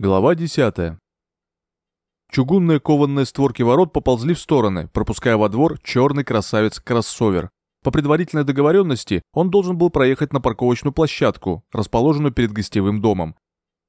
Глава 10. Чугунные кованные створки ворот поползли в стороны, пропуская во двор черный красавец-кроссовер. По предварительной договоренности он должен был проехать на парковочную площадку, расположенную перед гостевым домом.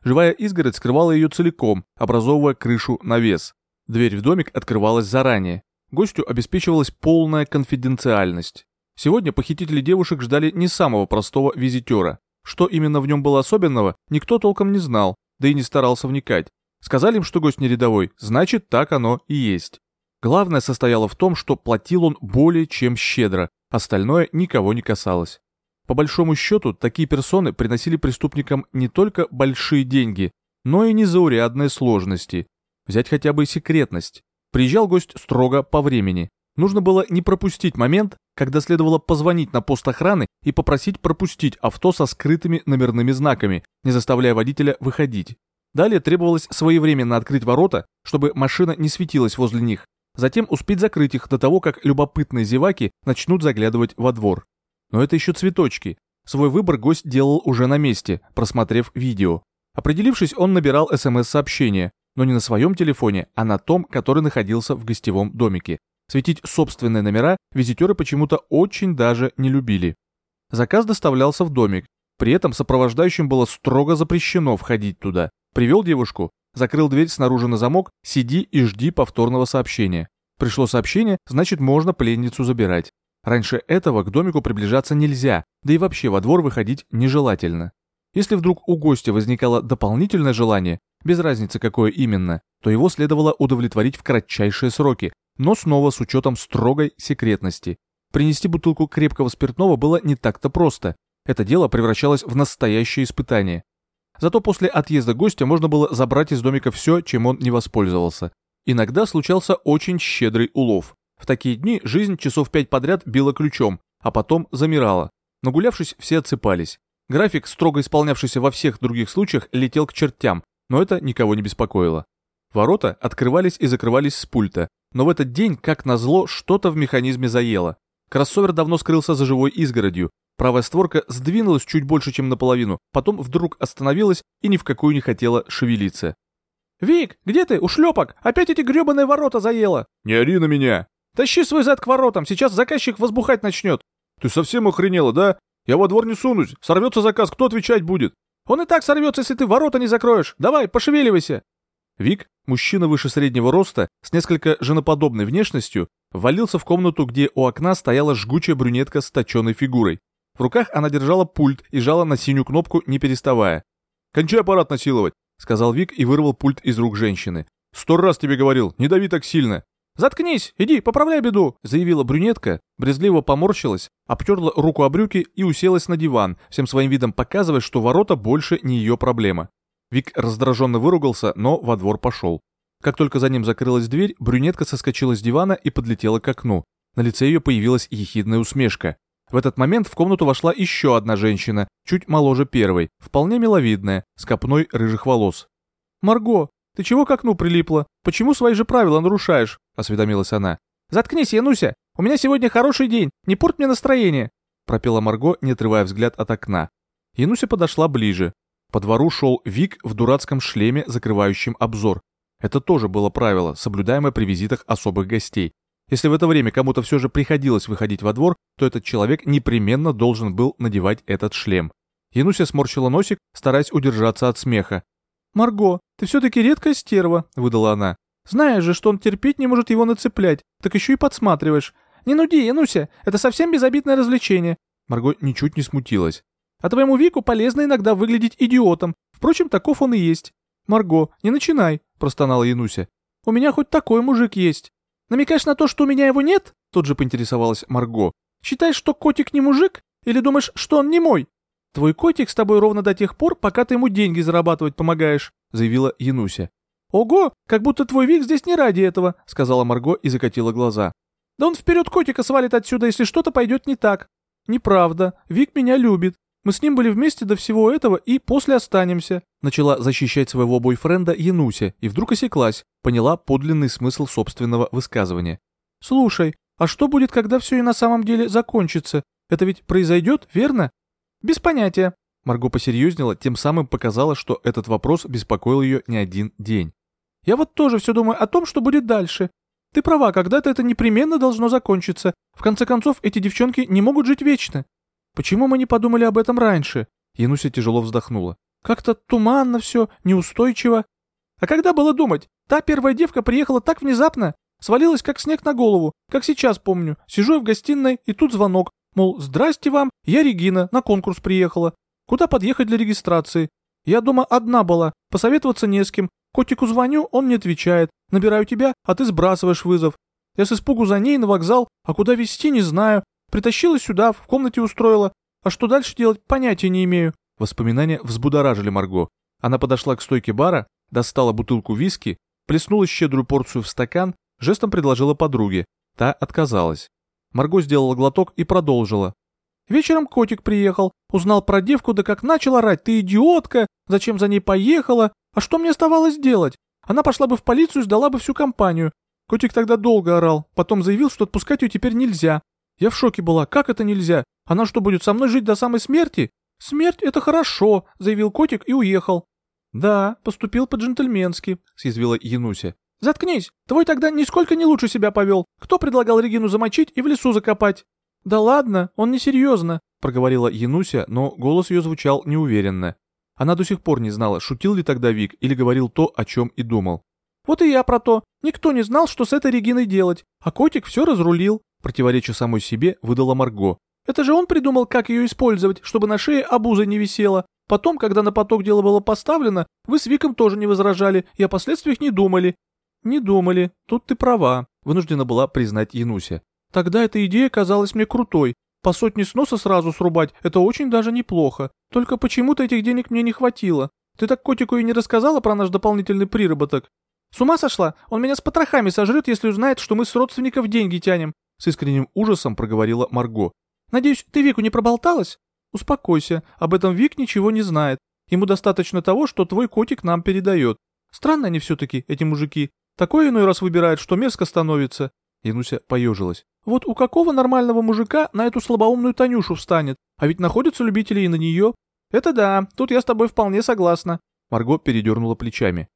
Живая изгородь скрывала ее целиком, образовывая крышу навес. Дверь в домик открывалась заранее. Гостю обеспечивалась полная конфиденциальность. Сегодня похитители девушек ждали не самого простого визитера. Что именно в нем было особенного, никто толком не знал, да и не старался вникать. Сказали им, что гость не рядовой, значит, так оно и есть. Главное состояло в том, что платил он более чем щедро, остальное никого не касалось. По большому счету, такие персоны приносили преступникам не только большие деньги, но и незаурядные сложности. Взять хотя бы секретность. Приезжал гость строго по времени. Нужно было не пропустить момент, когда следовало позвонить на пост охраны и попросить пропустить авто со скрытыми номерными знаками, не заставляя водителя выходить. Далее требовалось своевременно открыть ворота, чтобы машина не светилась возле них, затем успеть закрыть их до того, как любопытные зеваки начнут заглядывать во двор. Но это еще цветочки. Свой выбор гость делал уже на месте, просмотрев видео. Определившись, он набирал СМС-сообщение, но не на своем телефоне, а на том, который находился в гостевом домике. Светить собственные номера визитеры почему-то очень даже не любили. Заказ доставлялся в домик. При этом сопровождающим было строго запрещено входить туда. Привел девушку, закрыл дверь снаружи на замок, сиди и жди повторного сообщения. Пришло сообщение, значит можно пленницу забирать. Раньше этого к домику приближаться нельзя, да и вообще во двор выходить нежелательно. Если вдруг у гостя возникало дополнительное желание, без разницы какое именно, то его следовало удовлетворить в кратчайшие сроки, но снова с учетом строгой секретности. Принести бутылку крепкого спиртного было не так-то просто. Это дело превращалось в настоящее испытание. Зато после отъезда гостя можно было забрать из домика все, чем он не воспользовался. Иногда случался очень щедрый улов. В такие дни жизнь часов пять подряд била ключом, а потом замирала. Нагулявшись, все отсыпались. График, строго исполнявшийся во всех других случаях, летел к чертям, но это никого не беспокоило. Ворота открывались и закрывались с пульта, но в этот день, как назло, что-то в механизме заело. Кроссовер давно скрылся за живой изгородью. Правая створка сдвинулась чуть больше, чем наполовину, потом вдруг остановилась и ни в какую не хотела шевелиться. «Вик, где ты, ушлепок? Опять эти гребаные ворота заело!» «Не ори на меня!» «Тащи свой зад к воротам, сейчас заказчик возбухать начнет!» «Ты совсем охренела, да? Я во двор не сунусь, сорвется заказ, кто отвечать будет?» «Он и так сорвется, если ты ворота не закроешь! Давай, пошевеливайся!» Вик, мужчина выше среднего роста, с несколько женоподобной внешностью, ввалился в комнату, где у окна стояла жгучая брюнетка с точенной фигурой. В руках она держала пульт и жала на синюю кнопку, не переставая. «Кончай аппарат насиловать», — сказал Вик и вырвал пульт из рук женщины. «Сто раз тебе говорил, не дави так сильно». «Заткнись, иди, поправляй беду», — заявила брюнетка, брезгливо поморщилась, обтерла руку о брюки и уселась на диван, всем своим видом показывая, что ворота больше не ее проблема. Вик раздраженно выругался, но во двор пошел. Как только за ним закрылась дверь, брюнетка соскочила с дивана и подлетела к окну. На лице ее появилась ехидная усмешка. В этот момент в комнату вошла еще одна женщина, чуть моложе первой, вполне миловидная, с копной рыжих волос. «Марго, ты чего к окну прилипла? Почему свои же правила нарушаешь?» – осведомилась она. «Заткнись, Януся! У меня сегодня хороший день, не порт мне настроение!» – пропела Марго, не отрывая взгляд от окна. Януся подошла ближе. По двору шел Вик в дурацком шлеме, закрывающем обзор. Это тоже было правило, соблюдаемое при визитах особых гостей. Если в это время кому-то все же приходилось выходить во двор, то этот человек непременно должен был надевать этот шлем. Януся сморщила носик, стараясь удержаться от смеха. «Марго, ты все-таки редкая стерва», — выдала она. «Знаешь же, что он терпеть не может его нацеплять, так еще и подсматриваешь. Не нуди, Януся, это совсем безобидное развлечение». Марго ничуть не смутилась. А твоему Вику полезно иногда выглядеть идиотом. Впрочем, таков он и есть. Марго, не начинай, простонала Януся. У меня хоть такой мужик есть. Намекаешь на то, что у меня его нет? Тут же поинтересовалась Марго. Считаешь, что котик не мужик? Или думаешь, что он не мой? Твой котик с тобой ровно до тех пор, пока ты ему деньги зарабатывать помогаешь, заявила Януся. Ого, как будто твой Вик здесь не ради этого, сказала Марго и закатила глаза. Да он вперед котика свалит отсюда, если что-то пойдет не так. Неправда, Вик меня любит. Мы с ним были вместе до всего этого и после останемся», начала защищать своего бойфренда Януся и вдруг осеклась, поняла подлинный смысл собственного высказывания. «Слушай, а что будет, когда все и на самом деле закончится? Это ведь произойдет, верно?» «Без понятия. Марго посерьезнела, тем самым показала, что этот вопрос беспокоил ее не один день. «Я вот тоже все думаю о том, что будет дальше. Ты права, когда-то это непременно должно закончиться. В конце концов, эти девчонки не могут жить вечно. Почему мы не подумали об этом раньше?» Януся тяжело вздохнула. «Как-то туманно все, неустойчиво. А когда было думать? Та первая девка приехала так внезапно, свалилась как снег на голову, как сейчас помню. Сижу я в гостиной, и тут звонок. Мол, здрасте вам, я Регина, на конкурс приехала. Куда подъехать для регистрации? Я дома одна была, посоветоваться не с кем. Котику звоню, он не отвечает. Набираю тебя, а ты сбрасываешь вызов. Я с испугу за ней на вокзал, а куда везти не знаю. Притащила сюда, в комнате устроила. А что дальше делать, понятия не имею. Воспоминания взбудоражили Марго. Она подошла к стойке бара, достала бутылку виски, плеснула щедрую порцию в стакан, жестом предложила подруге. Та отказалась. Марго сделала глоток и продолжила. Вечером котик приехал, узнал про девку, да как начал орать, ты идиотка, зачем за ней поехала, а что мне оставалось делать? Она пошла бы в полицию сдала бы всю компанию. Котик тогда долго орал, потом заявил, что отпускать ее теперь нельзя. Я в шоке была, как это нельзя? Она что, будет со мной жить до самой смерти? Смерть — это хорошо, заявил котик и уехал. Да, поступил по-джентльменски, съязвила Януся. Заткнись, твой тогда нисколько не лучше себя повел. Кто предлагал Регину замочить и в лесу закопать? Да ладно, он несерьезно, проговорила Януся, но голос ее звучал неуверенно. Она до сих пор не знала, шутил ли тогда Вик или говорил то, о чем и думал. «Вот и я про то. Никто не знал, что с этой Региной делать, а котик все разрулил», противореча самой себе, выдала Марго. «Это же он придумал, как ее использовать, чтобы на шее обуза не висела. Потом, когда на поток дело было поставлено, вы с Виком тоже не возражали и о последствиях не думали». «Не думали. Тут ты права», вынуждена была признать Януся. «Тогда эта идея казалась мне крутой, по сотне сноса сразу срубать – это очень даже неплохо. Только почему-то этих денег мне не хватило. Ты так котику и не рассказала про наш дополнительный приработок? С ума сошла? Он меня с потрохами сожрет, если узнает, что мы с родственников деньги тянем. С искренним ужасом проговорила Марго. Надеюсь, ты Вику не проболталась? Успокойся, об этом Вик ничего не знает. Ему достаточно того, что твой котик нам передает. Странно они все-таки, эти мужики. Такое иной раз выбирают, что мерзко становится. Януся поежилась. Вот у какого нормального мужика на эту слабоумную Танюшу встанет? А ведь находятся любители и на нее. Это да, тут я с тобой вполне согласна. Марго передернула плечами.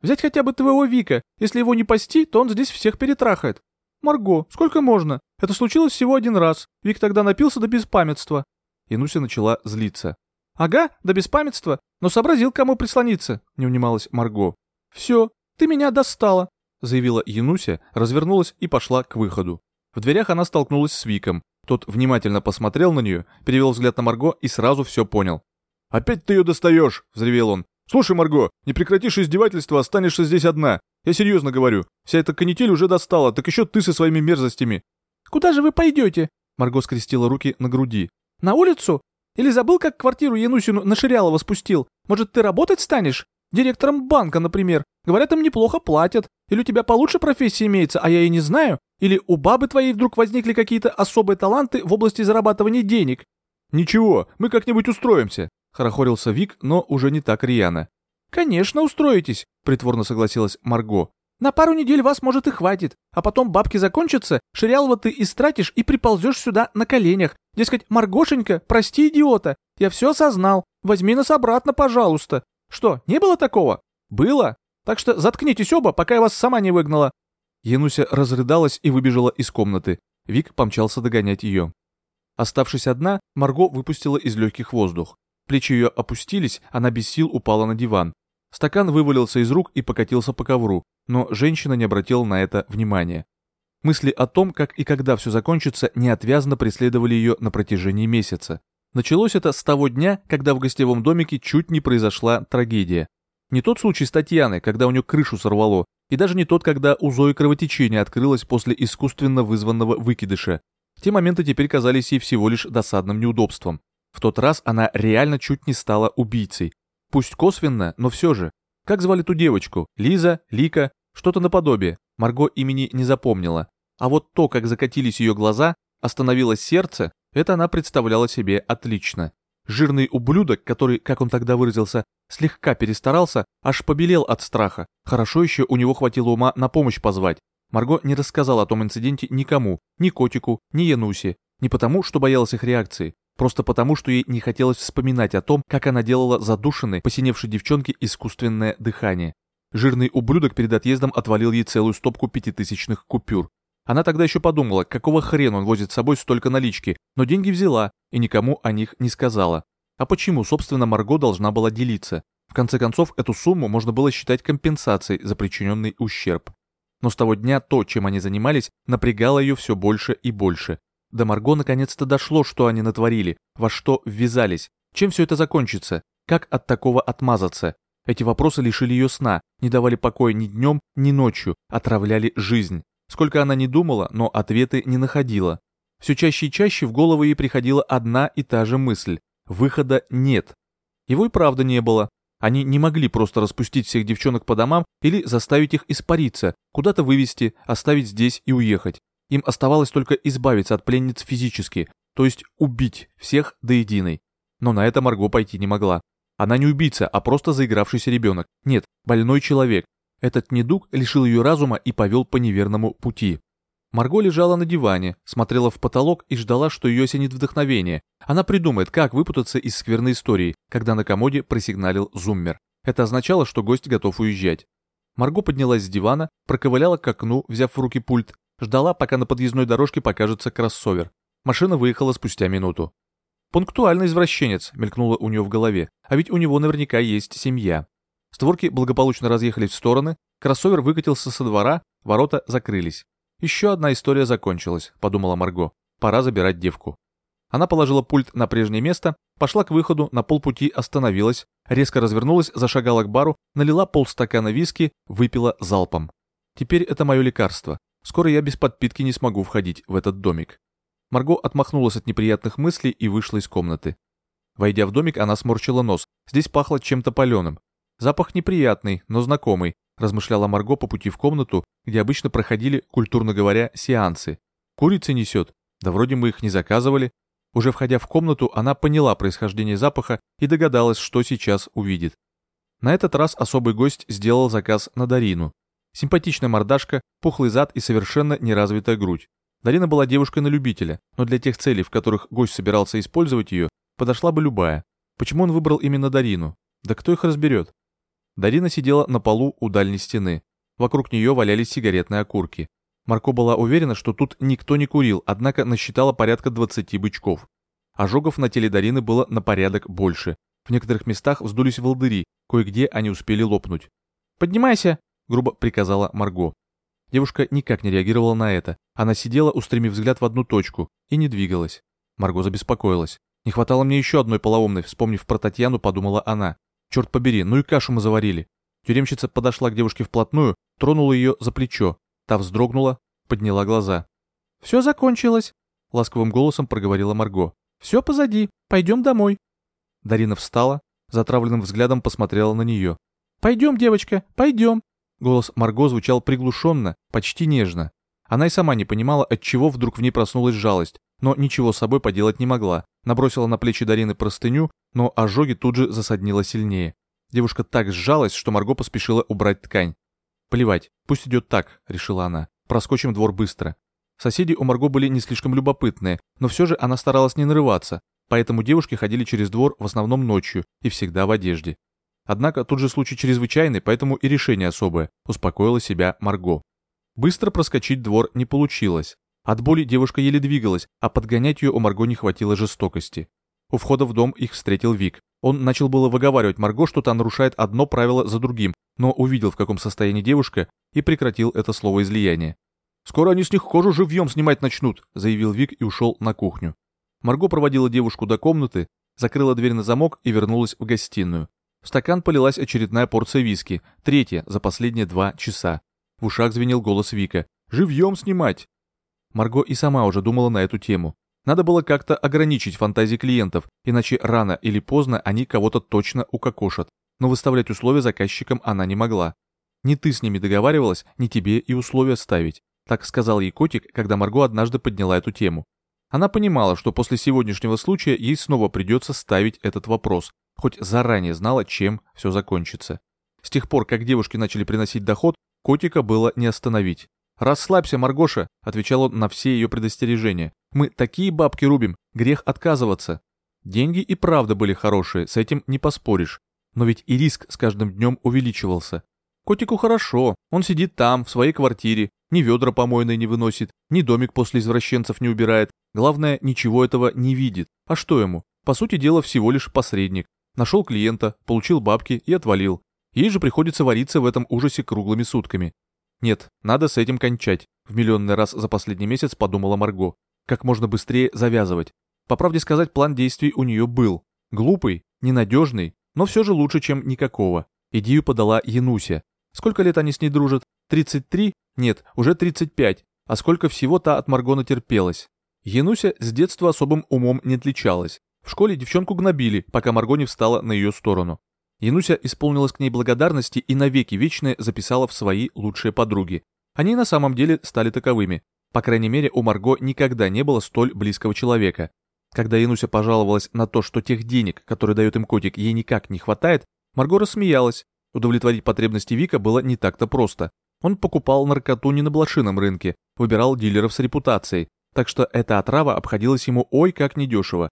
Взять хотя бы твоего Вика. Если его не пасти, то он здесь всех перетрахает. Марго, сколько можно? Это случилось всего один раз. Вик тогда напился до беспамятства. Януся начала злиться. Ага, до беспамятства, но сообразил, кому прислониться, не унималась Марго. Все, ты меня достала, заявила Януся, развернулась и пошла к выходу. В дверях она столкнулась с Виком. Тот внимательно посмотрел на нее, перевел взгляд на Марго и сразу все понял. «Опять ты ее достаешь!» — взревел он. «Слушай, Марго, не прекратишь издевательства, останешься здесь одна. Я серьезно говорю. Вся эта канитель уже достала, так еще ты со своими мерзостями». «Куда же вы пойдете?» Марго скрестила руки на груди. «На улицу? Или забыл, как квартиру Янусину на Ширялова спустил? Может, ты работать станешь? Директором банка, например. Говорят, им неплохо платят. Или у тебя получше профессия имеется, а я и не знаю. Или у бабы твоей вдруг возникли какие-то особые таланты в области зарабатывания денег? Ничего, мы как-нибудь устроимся, хорохорился Вик, но уже не так рьяно. Конечно, устроитесь, притворно согласилась Марго. На пару недель вас, может, и хватит, а потом бабки закончатся, Ширялова ты истратишь и приползешь сюда на коленях. Дескать, Маргошенька, прости, идиота, я все осознал, возьми нас обратно, пожалуйста. Что, не было такого? Было. Так что заткнитесь оба, пока я вас сама не выгнала. Януся разрыдалась и выбежала из комнаты. Вик помчался догонять ее. Оставшись одна, Марго выпустила из легких воздух. Плечи ее опустились, она без сил упала на диван. Стакан вывалился из рук и покатился по ковру, но женщина не обратила на это внимания. Мысли о том, как и когда все закончится, неотвязно преследовали ее на протяжении месяца. Началось это с того дня, когда в гостевом домике чуть не произошла трагедия. Не тот случай с Татьяной, когда у нее крышу сорвало, и даже не тот, когда у Зои кровотечение открылось после искусственно вызванного выкидыша. Те моменты теперь казались ей всего лишь досадным неудобством. В тот раз она реально чуть не стала убийцей. Пусть косвенно, но все же. Как звали ту девочку? Лиза? Лика? Что-то наподобие. Марго имени не запомнила. А вот то, как закатились ее глаза, остановилось сердце, это она представляла себе отлично. Жирный ублюдок, который, как он тогда выразился, слегка перестарался, аж побелел от страха. Хорошо еще у него хватило ума на помощь позвать. Марго не рассказала о том инциденте никому, ни котику, ни Янусе. Не потому, что боялась их реакции. Просто потому, что ей не хотелось вспоминать о том, как она делала задушенной, посиневшей девчонке искусственное дыхание. Жирный ублюдок перед отъездом отвалил ей целую стопку пятитысячных купюр. Она тогда еще подумала, какого хрена он возит с собой столько налички, но деньги взяла и никому о них не сказала. А почему, собственно, Марго должна была делиться? В конце концов, эту сумму можно было считать компенсацией за причиненный ущерб. Но с того дня то, чем они занимались, напрягало ее все больше и больше. До Марго наконец-то дошло, что они натворили, во что ввязались, чем все это закончится, как от такого отмазаться. Эти вопросы лишили ее сна, не давали покоя ни днем, ни ночью, отравляли жизнь. Сколько она не думала, но ответы не находила. Все чаще и чаще в голову ей приходила одна и та же мысль. Выхода нет. Его и правда не было. Они не могли просто распустить всех девчонок по домам или заставить их испариться, куда-то вывести, оставить здесь и уехать. Им оставалось только избавиться от пленниц физически, то есть убить всех до единой. Но на это Марго пойти не могла. Она не убийца, а просто заигравшийся ребенок. Нет, больной человек. Этот недуг лишил ее разума и повел по неверному пути. Марго лежала на диване, смотрела в потолок и ждала, что ее осенит вдохновение. Она придумает, как выпутаться из скверной истории, когда на комоде просигналил зуммер. Это означало, что гость готов уезжать. Марго поднялась с дивана, проковыляла к окну, взяв в руки пульт, ждала, пока на подъездной дорожке покажется кроссовер. Машина выехала спустя минуту. «Пунктуальный извращенец», — мелькнуло у нее в голове, а ведь у него наверняка есть семья. Створки благополучно разъехались в стороны, кроссовер выкатился со двора, ворота закрылись. Еще одна история закончилась, подумала Марго. Пора забирать девку. Она положила пульт на прежнее место, пошла к выходу, на полпути остановилась, резко развернулась, зашагала к бару, налила полстакана виски, выпила залпом. Теперь это мое лекарство. Скоро я без подпитки не смогу входить в этот домик. Марго отмахнулась от неприятных мыслей и вышла из комнаты. Войдя в домик, она сморщила нос. Здесь пахло чем-то паленым. Запах неприятный, но знакомый, размышляла Марго по пути в комнату, где обычно проходили, культурно говоря, сеансы. Курицы несет. Да вроде мы их не заказывали. Уже входя в комнату, она поняла происхождение запаха и догадалась, что сейчас увидит. На этот раз особый гость сделал заказ на Дарину. Симпатичная мордашка, пухлый зад и совершенно неразвитая грудь. Дарина была девушкой на любителя, но для тех целей, в которых гость собирался использовать ее, подошла бы любая. Почему он выбрал именно Дарину? Да кто их разберет? Дарина сидела на полу у дальней стены. Вокруг нее валялись сигаретные окурки. Марко была уверена, что тут никто не курил, однако насчитала порядка 20 бычков. Ожогов на теле Дарины было на порядок больше. В некоторых местах вздулись волдыри, кое-где они успели лопнуть. «Поднимайся!» — грубо приказала Марго. Девушка никак не реагировала на это. Она сидела, устремив взгляд в одну точку, и не двигалась. Марго забеспокоилась. Не хватало мне еще одной полоумной, вспомнив про Татьяну, подумала она. Черт побери, ну и кашу мы заварили. Тюремщица подошла к девушке вплотную, тронула ее за плечо. Та вздрогнула, подняла глаза. «Все закончилось», — ласковым голосом проговорила Марго. «Все позади, пойдем домой». Дарина встала, затравленным взглядом посмотрела на нее. «Пойдем, девочка, пойдем». Голос Марго звучал приглушенно, почти нежно. Она и сама не понимала, от чего вдруг в ней проснулась жалость, но ничего с собой поделать не могла. Набросила на плечи Дарины простыню, но ожоги тут же засаднило сильнее. Девушка так сжалась, что Марго поспешила убрать ткань. «Плевать, пусть идет так», — решила она. «Проскочим двор быстро». Соседи у Марго были не слишком любопытные, но все же она старалась не нарываться, поэтому девушки ходили через двор в основном ночью и всегда в одежде. Однако тут же случай чрезвычайный, поэтому и решение особое, успокоила себя Марго. Быстро проскочить двор не получилось. От боли девушка еле двигалась, а подгонять ее у Марго не хватило жестокости. У входа в дом их встретил Вик. Он начал было выговаривать Марго, что та нарушает одно правило за другим, но увидел, в каком состоянии девушка, и прекратил это слово излияние. «Скоро они с них кожу живьем снимать начнут», — заявил Вик и ушел на кухню. Марго проводила девушку до комнаты, закрыла дверь на замок и вернулась в гостиную. В стакан полилась очередная порция виски, третья за последние два часа. В ушах звенел голос Вика. «Живьем снимать!» Марго и сама уже думала на эту тему. Надо было как-то ограничить фантазии клиентов, иначе рано или поздно они кого-то точно укокошат. Но выставлять условия заказчикам она не могла. Не ты с ними договаривалась, не тебе и условия ставить. Так сказал ей котик, когда Марго однажды подняла эту тему. Она понимала, что после сегодняшнего случая ей снова придется ставить этот вопрос, хоть заранее знала, чем все закончится. С тех пор, как девушки начали приносить доход, котика было не остановить. «Расслабься, Маргоша», — отвечал он на все ее предостережения. «Мы такие бабки рубим, грех отказываться». Деньги и правда были хорошие, с этим не поспоришь. Но ведь и риск с каждым днем увеличивался. Котику хорошо, он сидит там, в своей квартире, ни ведра помойные не выносит, ни домик после извращенцев не убирает. Главное, ничего этого не видит. А что ему? По сути дела, всего лишь посредник. Нашел клиента, получил бабки и отвалил. Ей же приходится вариться в этом ужасе круглыми сутками. Нет, надо с этим кончать, в миллионный раз за последний месяц подумала Марго. Как можно быстрее завязывать. По правде сказать, план действий у нее был. Глупый, ненадежный, но все же лучше, чем никакого. Идею подала Януся. Сколько лет они с ней дружат? 33? Нет, уже 35. А сколько всего та от Маргона терпелась. Януся с детства особым умом не отличалась. В школе девчонку гнобили, пока Марго не встала на ее сторону. Януся исполнилась к ней благодарности и навеки вечные записала в свои лучшие подруги. Они на самом деле стали таковыми. По крайней мере, у Марго никогда не было столь близкого человека. Когда Януся пожаловалась на то, что тех денег, которые дает им котик, ей никак не хватает, Марго рассмеялась. Удовлетворить потребности Вика было не так-то просто. Он покупал наркоту не на блошином рынке, выбирал дилеров с репутацией, так что эта отрава обходилась ему ой как недешево.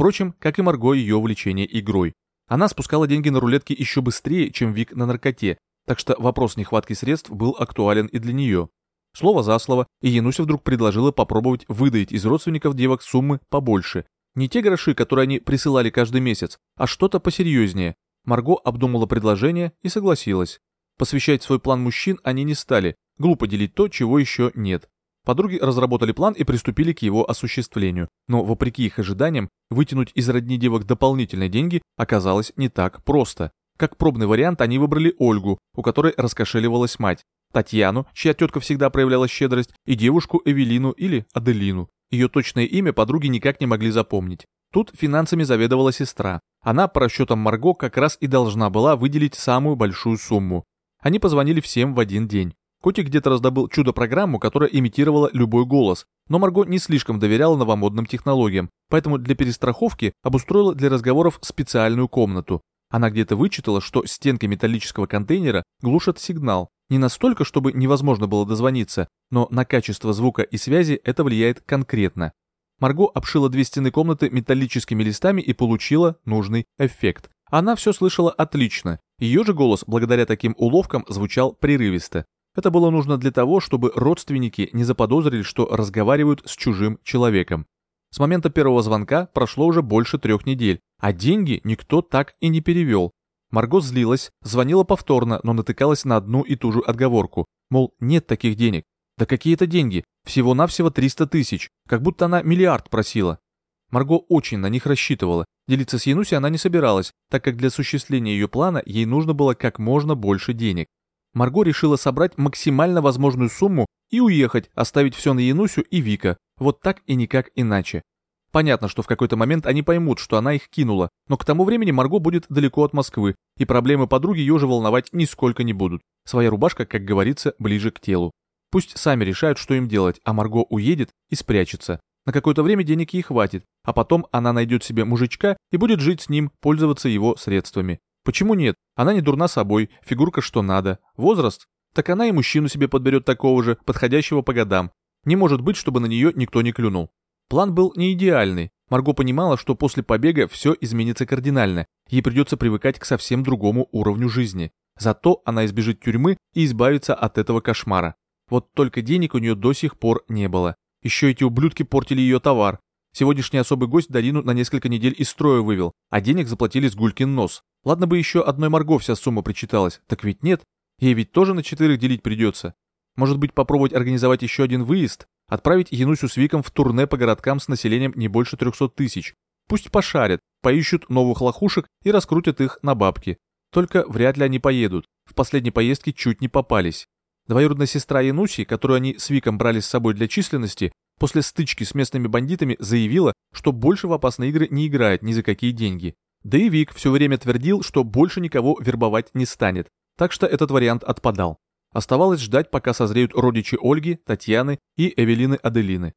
Впрочем, как и Марго ее увлечение игрой. Она спускала деньги на рулетки еще быстрее, чем Вик на наркоте, так что вопрос нехватки средств был актуален и для нее. Слово за слово, и Януся вдруг предложила попробовать выдаить из родственников девок суммы побольше. Не те гроши, которые они присылали каждый месяц, а что-то посерьезнее. Марго обдумала предложение и согласилась. Посвящать свой план мужчин они не стали, глупо делить то, чего еще нет. Подруги разработали план и приступили к его осуществлению, но, вопреки их ожиданиям, вытянуть из родни девок дополнительные деньги оказалось не так просто. Как пробный вариант они выбрали Ольгу, у которой раскошеливалась мать, Татьяну, чья тетка всегда проявляла щедрость, и девушку Эвелину или Аделину. Ее точное имя подруги никак не могли запомнить. Тут финансами заведовала сестра. Она, по расчетам Марго, как раз и должна была выделить самую большую сумму. Они позвонили всем в один день. Котик где-то раздобыл чудо-программу, которая имитировала любой голос, но Марго не слишком доверяла новомодным технологиям, поэтому для перестраховки обустроила для разговоров специальную комнату. Она где-то вычитала, что стенки металлического контейнера глушат сигнал, не настолько, чтобы невозможно было дозвониться, но на качество звука и связи это влияет конкретно. Марго обшила две стены комнаты металлическими листами и получила нужный эффект. Она все слышала отлично. Ее же голос, благодаря таким уловкам, звучал прерывисто. Это было нужно для того, чтобы родственники не заподозрили, что разговаривают с чужим человеком. С момента первого звонка прошло уже больше трех недель, а деньги никто так и не перевел. Марго злилась, звонила повторно, но натыкалась на одну и ту же отговорку. Мол, нет таких денег. Да какие это деньги? Всего-навсего 300 тысяч. Как будто она миллиард просила. Марго очень на них рассчитывала. Делиться с Януси она не собиралась, так как для осуществления ее плана ей нужно было как можно больше денег. Марго решила собрать максимально возможную сумму и уехать, оставить все на Янусю и Вика. Вот так и никак иначе. Понятно, что в какой-то момент они поймут, что она их кинула, но к тому времени Марго будет далеко от Москвы, и проблемы подруги ее же волновать нисколько не будут. Своя рубашка, как говорится, ближе к телу. Пусть сами решают, что им делать, а Марго уедет и спрячется. На какое-то время денег ей хватит, а потом она найдет себе мужичка и будет жить с ним, пользоваться его средствами. Почему нет? Она не дурна собой, фигурка что надо. Возраст? Так она и мужчину себе подберет такого же, подходящего по годам. Не может быть, чтобы на нее никто не клюнул. План был не идеальный. Марго понимала, что после побега все изменится кардинально. Ей придется привыкать к совсем другому уровню жизни. Зато она избежит тюрьмы и избавится от этого кошмара. Вот только денег у нее до сих пор не было. Еще эти ублюдки портили ее товар. Сегодняшний особый гость Дарину на несколько недель из строя вывел, а денег заплатили с гулькин нос. Ладно бы еще одной Марго вся сумма причиталась, так ведь нет. Ей ведь тоже на четверых делить придется. Может быть попробовать организовать еще один выезд? Отправить Янусю с Виком в турне по городкам с населением не больше 300 тысяч. Пусть пошарят, поищут новых лохушек и раскрутят их на бабки. Только вряд ли они поедут. В последней поездке чуть не попались. Двоюродная сестра Януси, которую они с Виком брали с собой для численности, после стычки с местными бандитами заявила, что больше в опасные игры не играет ни за какие деньги. Да и Вик все время твердил, что больше никого вербовать не станет, так что этот вариант отпадал. Оставалось ждать, пока созреют родичи Ольги, Татьяны и Эвелины Аделины.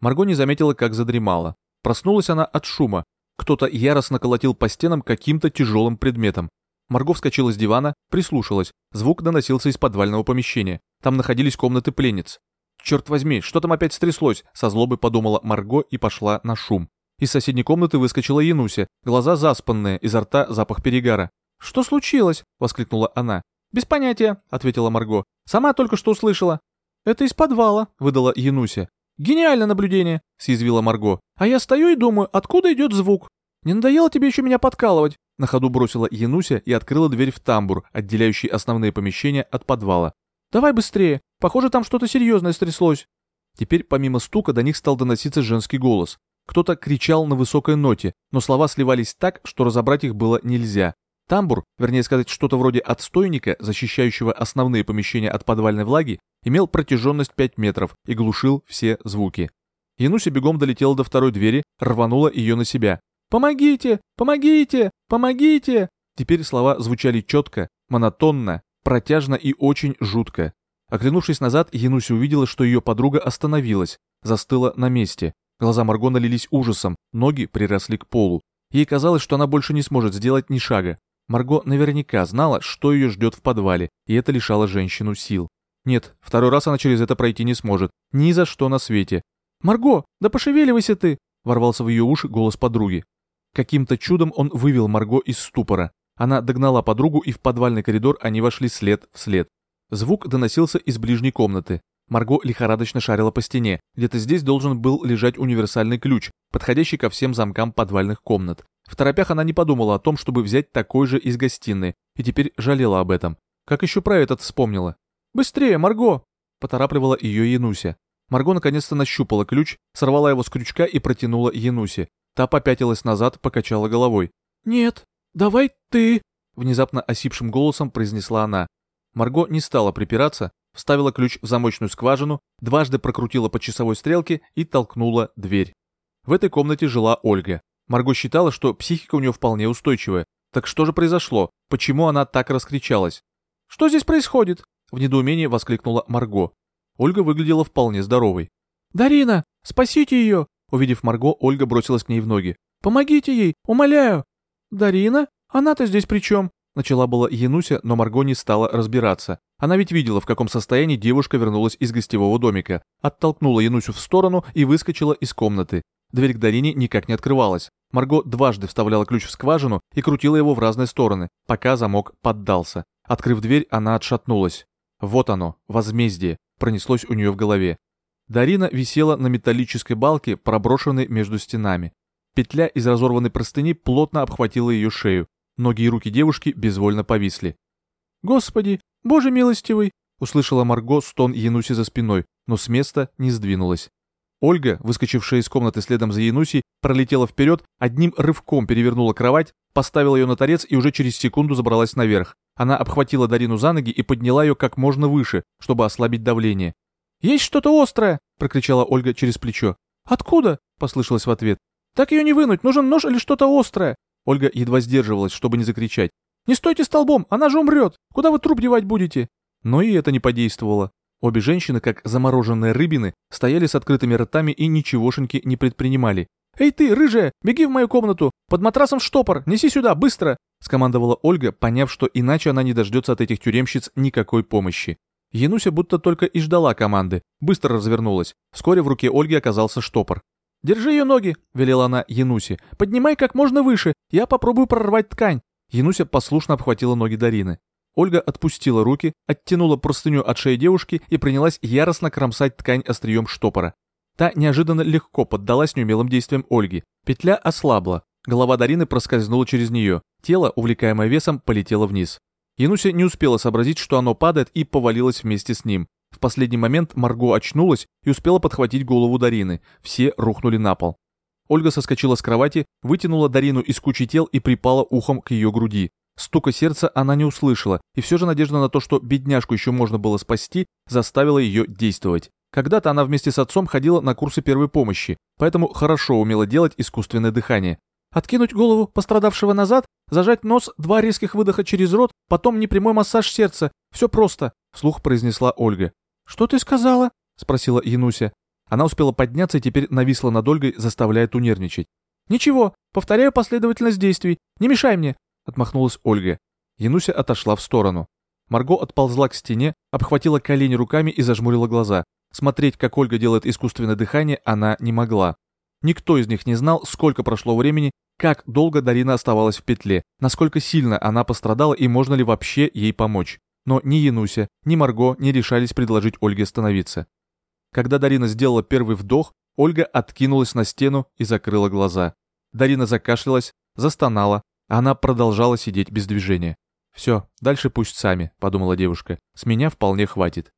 Марго не заметила, как задремала. Проснулась она от шума. Кто-то яростно колотил по стенам каким-то тяжелым предметом. Марго вскочила с дивана, прислушалась. Звук доносился из подвального помещения. Там находились комнаты пленниц. «Черт возьми, что там опять стряслось?» Со злобой подумала Марго и пошла на шум. Из соседней комнаты выскочила Януся, глаза заспанные, изо рта запах перегара. «Что случилось?» — воскликнула она. «Без понятия», — ответила Марго. «Сама только что услышала». «Это из подвала», — выдала Януся. «Гениальное наблюдение», — съязвила Марго. «А я стою и думаю, откуда идет звук? Не надоело тебе еще меня подкалывать?» На ходу бросила Януся и открыла дверь в тамбур, отделяющий основные помещения от подвала. «Давай быстрее, похоже, там что-то серьезное стряслось». Теперь помимо стука до них стал доноситься женский голос. Кто-то кричал на высокой ноте, но слова сливались так, что разобрать их было нельзя. Тамбур, вернее сказать, что-то вроде отстойника, защищающего основные помещения от подвальной влаги, имел протяженность 5 метров и глушил все звуки. Януся бегом долетела до второй двери, рванула ее на себя. «Помогите! Помогите! Помогите!» Теперь слова звучали четко, монотонно, протяжно и очень жутко. Оглянувшись назад, Януся увидела, что ее подруга остановилась, застыла на месте. Глаза Марго налились ужасом, ноги приросли к полу. Ей казалось, что она больше не сможет сделать ни шага. Марго наверняка знала, что ее ждет в подвале, и это лишало женщину сил. Нет, второй раз она через это пройти не сможет. Ни за что на свете. «Марго, да пошевеливайся ты!» — ворвался в ее уши голос подруги. Каким-то чудом он вывел Марго из ступора. Она догнала подругу, и в подвальный коридор они вошли след в след. Звук доносился из ближней комнаты. Марго лихорадочно шарила по стене. Где-то здесь должен был лежать универсальный ключ, подходящий ко всем замкам подвальных комнат. В торопях она не подумала о том, чтобы взять такой же из гостиной, и теперь жалела об этом. Как еще про этот вспомнила? «Быстрее, Марго!» — поторапливала ее Януся. Марго наконец-то нащупала ключ, сорвала его с крючка и протянула Янусе. Та попятилась назад, покачала головой. «Нет, давай ты!» — внезапно осипшим голосом произнесла она. Марго не стала припираться, вставила ключ в замочную скважину, дважды прокрутила по часовой стрелке и толкнула дверь. В этой комнате жила Ольга. Марго считала, что психика у нее вполне устойчивая. Так что же произошло? Почему она так раскричалась? «Что здесь происходит?» — в недоумении воскликнула Марго. Ольга выглядела вполне здоровой. «Дарина, спасите ее!» Увидев Марго, Ольга бросилась к ней в ноги. «Помогите ей, умоляю!» «Дарина? Она-то здесь при чем?» Начала была Януся, но Марго не стала разбираться. Она ведь видела, в каком состоянии девушка вернулась из гостевого домика. Оттолкнула Янусю в сторону и выскочила из комнаты. Дверь к Дарине никак не открывалась. Марго дважды вставляла ключ в скважину и крутила его в разные стороны, пока замок поддался. Открыв дверь, она отшатнулась. Вот оно, возмездие, пронеслось у нее в голове. Дарина висела на металлической балке, проброшенной между стенами. Петля из разорванной простыни плотно обхватила ее шею. Ноги и руки девушки безвольно повисли. «Господи, боже милостивый!» услышала Марго стон Януси за спиной, но с места не сдвинулась. Ольга, выскочившая из комнаты следом за Янусей, пролетела вперед, одним рывком перевернула кровать, поставила ее на торец и уже через секунду забралась наверх. Она обхватила Дарину за ноги и подняла ее как можно выше, чтобы ослабить давление. «Есть что-то острое!» — прокричала Ольга через плечо. «Откуда?» — послышалось в ответ. «Так ее не вынуть, нужен нож или что-то острое!» Ольга едва сдерживалась, чтобы не закричать. «Не стойте столбом, она же умрет! Куда вы труп девать будете?» Но и это не подействовало. Обе женщины, как замороженные рыбины, стояли с открытыми ртами и ничегошеньки не предпринимали. «Эй ты, рыжая, беги в мою комнату! Под матрасом штопор! Неси сюда, быстро!» — скомандовала Ольга, поняв, что иначе она не дождется от этих тюремщиц никакой помощи. Януся будто только и ждала команды, быстро развернулась. Вскоре в руке Ольги оказался штопор. «Держи ее ноги!» — велела она Янусе. «Поднимай как можно выше, я попробую прорвать ткань!» Януся послушно обхватила ноги Дарины. Ольга отпустила руки, оттянула простыню от шеи девушки и принялась яростно кромсать ткань острием штопора. Та неожиданно легко поддалась неумелым действиям Ольги. Петля ослабла. Голова Дарины проскользнула через нее. Тело, увлекаемое весом, полетело вниз. Януся не успела сообразить, что оно падает, и повалилась вместе с ним. В последний момент Марго очнулась и успела подхватить голову Дарины. Все рухнули на пол. Ольга соскочила с кровати, вытянула Дарину из кучи тел и припала ухом к ее груди. Стука сердца она не услышала, и все же надежда на то, что бедняжку еще можно было спасти, заставила ее действовать. Когда-то она вместе с отцом ходила на курсы первой помощи, поэтому хорошо умела делать искусственное дыхание. Откинуть голову пострадавшего назад, зажать нос, два резких выдоха через рот, потом непрямой массаж сердца. Все просто, вслух произнесла Ольга. Что ты сказала? спросила Януся. Она успела подняться и теперь нависла над Ольгой, заставляя ту нервничать. «Ничего, повторяю последовательность действий. Не мешай мне. — отмахнулась Ольга. Януся отошла в сторону. Марго отползла к стене, обхватила колени руками и зажмурила глаза. Смотреть, как Ольга делает искусственное дыхание, она не могла. Никто из них не знал, сколько прошло времени, как долго Дарина оставалась в петле, насколько сильно она пострадала и можно ли вообще ей помочь. Но ни Януся, ни Марго не решались предложить Ольге остановиться. Когда Дарина сделала первый вдох, Ольга откинулась на стену и закрыла глаза. Дарина закашлялась, застонала, а она продолжала сидеть без движения. «Все, дальше пусть сами», — подумала девушка. «С меня вполне хватит».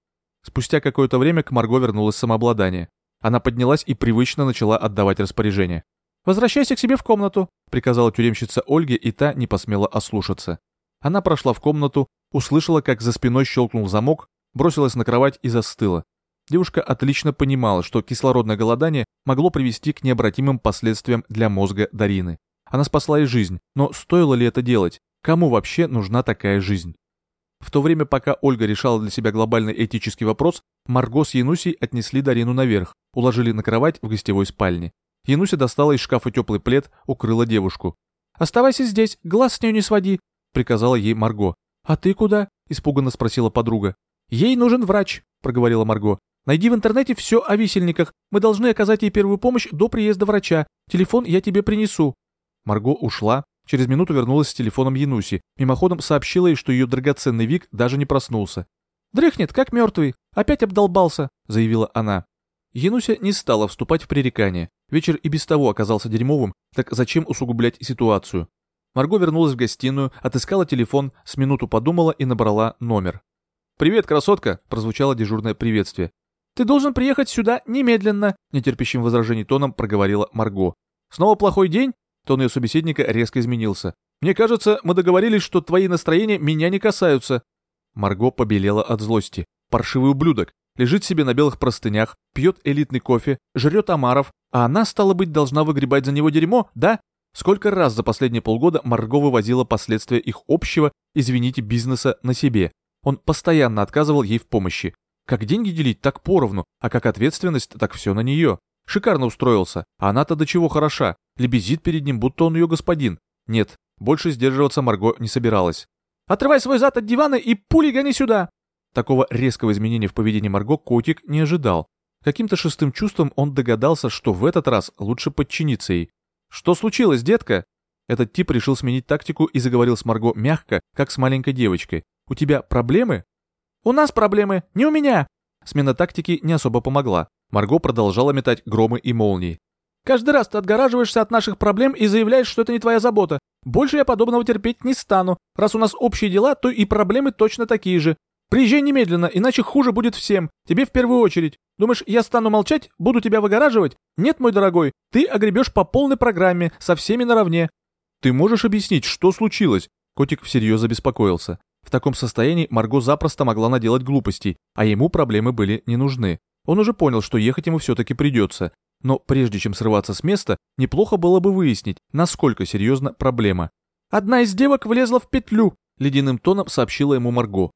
Спустя какое-то время к Марго вернулось самообладание. Она поднялась и привычно начала отдавать распоряжение. «Возвращайся к себе в комнату», — приказала тюремщица Ольге, и та не посмела ослушаться. Она прошла в комнату, услышала, как за спиной щелкнул замок, бросилась на кровать и застыла. Девушка отлично понимала, что кислородное голодание могло привести к необратимым последствиям для мозга Дарины. Она спасла ей жизнь, но стоило ли это делать? Кому вообще нужна такая жизнь? В то время, пока Ольга решала для себя глобальный этический вопрос, Марго с Янусей отнесли Дарину наверх, уложили на кровать в гостевой спальне. Януся достала из шкафа теплый плед, укрыла девушку. «Оставайся здесь, глаз с нее не своди», — приказала ей Марго. «А ты куда?» — испуганно спросила подруга. «Ей нужен врач», — проговорила Марго. «Найди в интернете все о висельниках. Мы должны оказать ей первую помощь до приезда врача. Телефон я тебе принесу». Марго ушла, Через минуту вернулась с телефоном Януси. Мимоходом сообщила ей, что ее драгоценный Вик даже не проснулся. «Дрыхнет, как мертвый. Опять обдолбался», — заявила она. Януся не стала вступать в пререкание. Вечер и без того оказался дерьмовым, так зачем усугублять ситуацию? Марго вернулась в гостиную, отыскала телефон, с минуту подумала и набрала номер. «Привет, красотка!» – прозвучало дежурное приветствие. «Ты должен приехать сюда немедленно!» – нетерпящим возражений тоном проговорила Марго. «Снова плохой день?» Тон ее собеседника резко изменился. «Мне кажется, мы договорились, что твои настроения меня не касаются». Марго побелела от злости. Паршивый ублюдок. Лежит себе на белых простынях, пьет элитный кофе, жрет омаров, а она, стало быть, должна выгребать за него дерьмо, да? Сколько раз за последние полгода Марго вывозила последствия их общего, извините, бизнеса на себе. Он постоянно отказывал ей в помощи. Как деньги делить, так поровну, а как ответственность, так все на нее. Шикарно устроился, а она-то до чего хороша, лебезит перед ним, будто он ее господин. Нет, больше сдерживаться Марго не собиралась. «Отрывай свой зад от дивана и пули гони сюда!» Такого резкого изменения в поведении Марго котик не ожидал. Каким-то шестым чувством он догадался, что в этот раз лучше подчиниться ей. «Что случилось, детка?» Этот тип решил сменить тактику и заговорил с Марго мягко, как с маленькой девочкой. «У тебя проблемы?» «У нас проблемы, не у меня!» Смена тактики не особо помогла. Марго продолжала метать громы и молнии. «Каждый раз ты отгораживаешься от наших проблем и заявляешь, что это не твоя забота. Больше я подобного терпеть не стану. Раз у нас общие дела, то и проблемы точно такие же. Приезжай немедленно, иначе хуже будет всем. Тебе в первую очередь. Думаешь, я стану молчать, буду тебя выгораживать? Нет, мой дорогой, ты огребешь по полной программе, со всеми наравне». «Ты можешь объяснить, что случилось?» Котик всерьез забеспокоился. В таком состоянии Марго запросто могла наделать глупостей, а ему проблемы были не нужны. Он уже понял, что ехать ему все-таки придется. Но прежде чем срываться с места, неплохо было бы выяснить, насколько серьезна проблема. «Одна из девок влезла в петлю», — ледяным тоном сообщила ему Марго.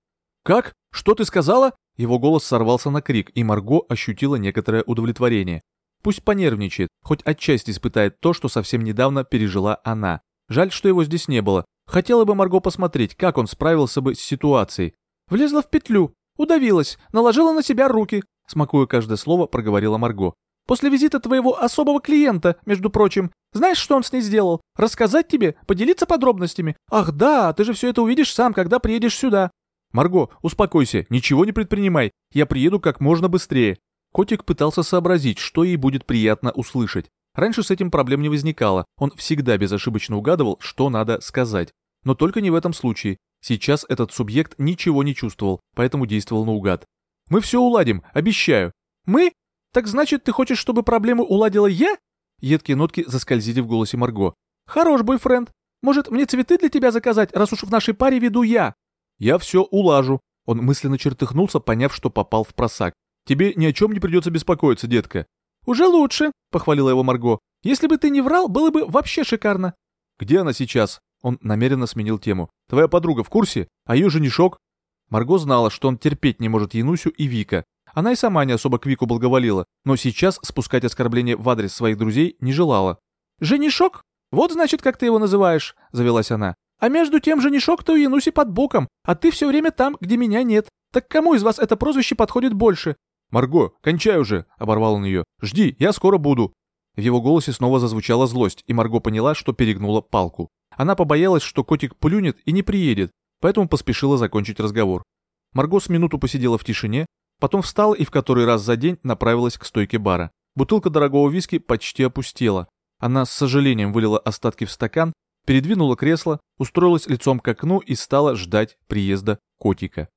«Как? Что ты сказала?» Его голос сорвался на крик, и Марго ощутила некоторое удовлетворение. Пусть понервничает, хоть отчасти испытает то, что совсем недавно пережила она. Жаль, что его здесь не было. Хотела бы Марго посмотреть, как он справился бы с ситуацией. «Влезла в петлю, удавилась, наложила на себя руки, смакуя каждое слово, проговорила Марго. «После визита твоего особого клиента, между прочим. Знаешь, что он с ней сделал? Рассказать тебе? Поделиться подробностями? Ах да, ты же все это увидишь сам, когда приедешь сюда». «Марго, успокойся, ничего не предпринимай. Я приеду как можно быстрее». Котик пытался сообразить, что ей будет приятно услышать. Раньше с этим проблем не возникало, он всегда безошибочно угадывал, что надо сказать. Но только не в этом случае. Сейчас этот субъект ничего не чувствовал, поэтому действовал наугад. Мы все уладим, обещаю. Мы? Так значит, ты хочешь, чтобы проблему уладила я? Едкие нотки заскользили в голосе Марго. Хорош, бойфренд. Может, мне цветы для тебя заказать, раз уж в нашей паре веду я? Я все улажу. Он мысленно чертыхнулся, поняв, что попал в просак. Тебе ни о чем не придется беспокоиться, детка. Уже лучше, похвалила его Марго. Если бы ты не врал, было бы вообще шикарно. Где она сейчас? Он намеренно сменил тему. Твоя подруга в курсе? А ее женишок? Марго знала, что он терпеть не может Янусю и Вика. Она и сама не особо к Вику благоволила, но сейчас спускать оскорбления в адрес своих друзей не желала. «Женишок? Вот значит, как ты его называешь», — завелась она. А между тем женишок-то у Януси под боком, а ты все время там, где меня нет. Так кому из вас это прозвище подходит больше?» «Марго, кончай уже!» — оборвал он ее. «Жди, я скоро буду!» В его голосе снова зазвучала злость, и Марго поняла, что перегнула палку. Она побоялась, что котик плюнет и не приедет, поэтому поспешила закончить разговор. Марго с минуту посидела в тишине, потом встала и в который раз за день направилась к стойке бара. Бутылка дорогого виски почти опустела. Она с сожалением вылила остатки в стакан, передвинула кресло, устроилась лицом к окну и стала ждать приезда котика.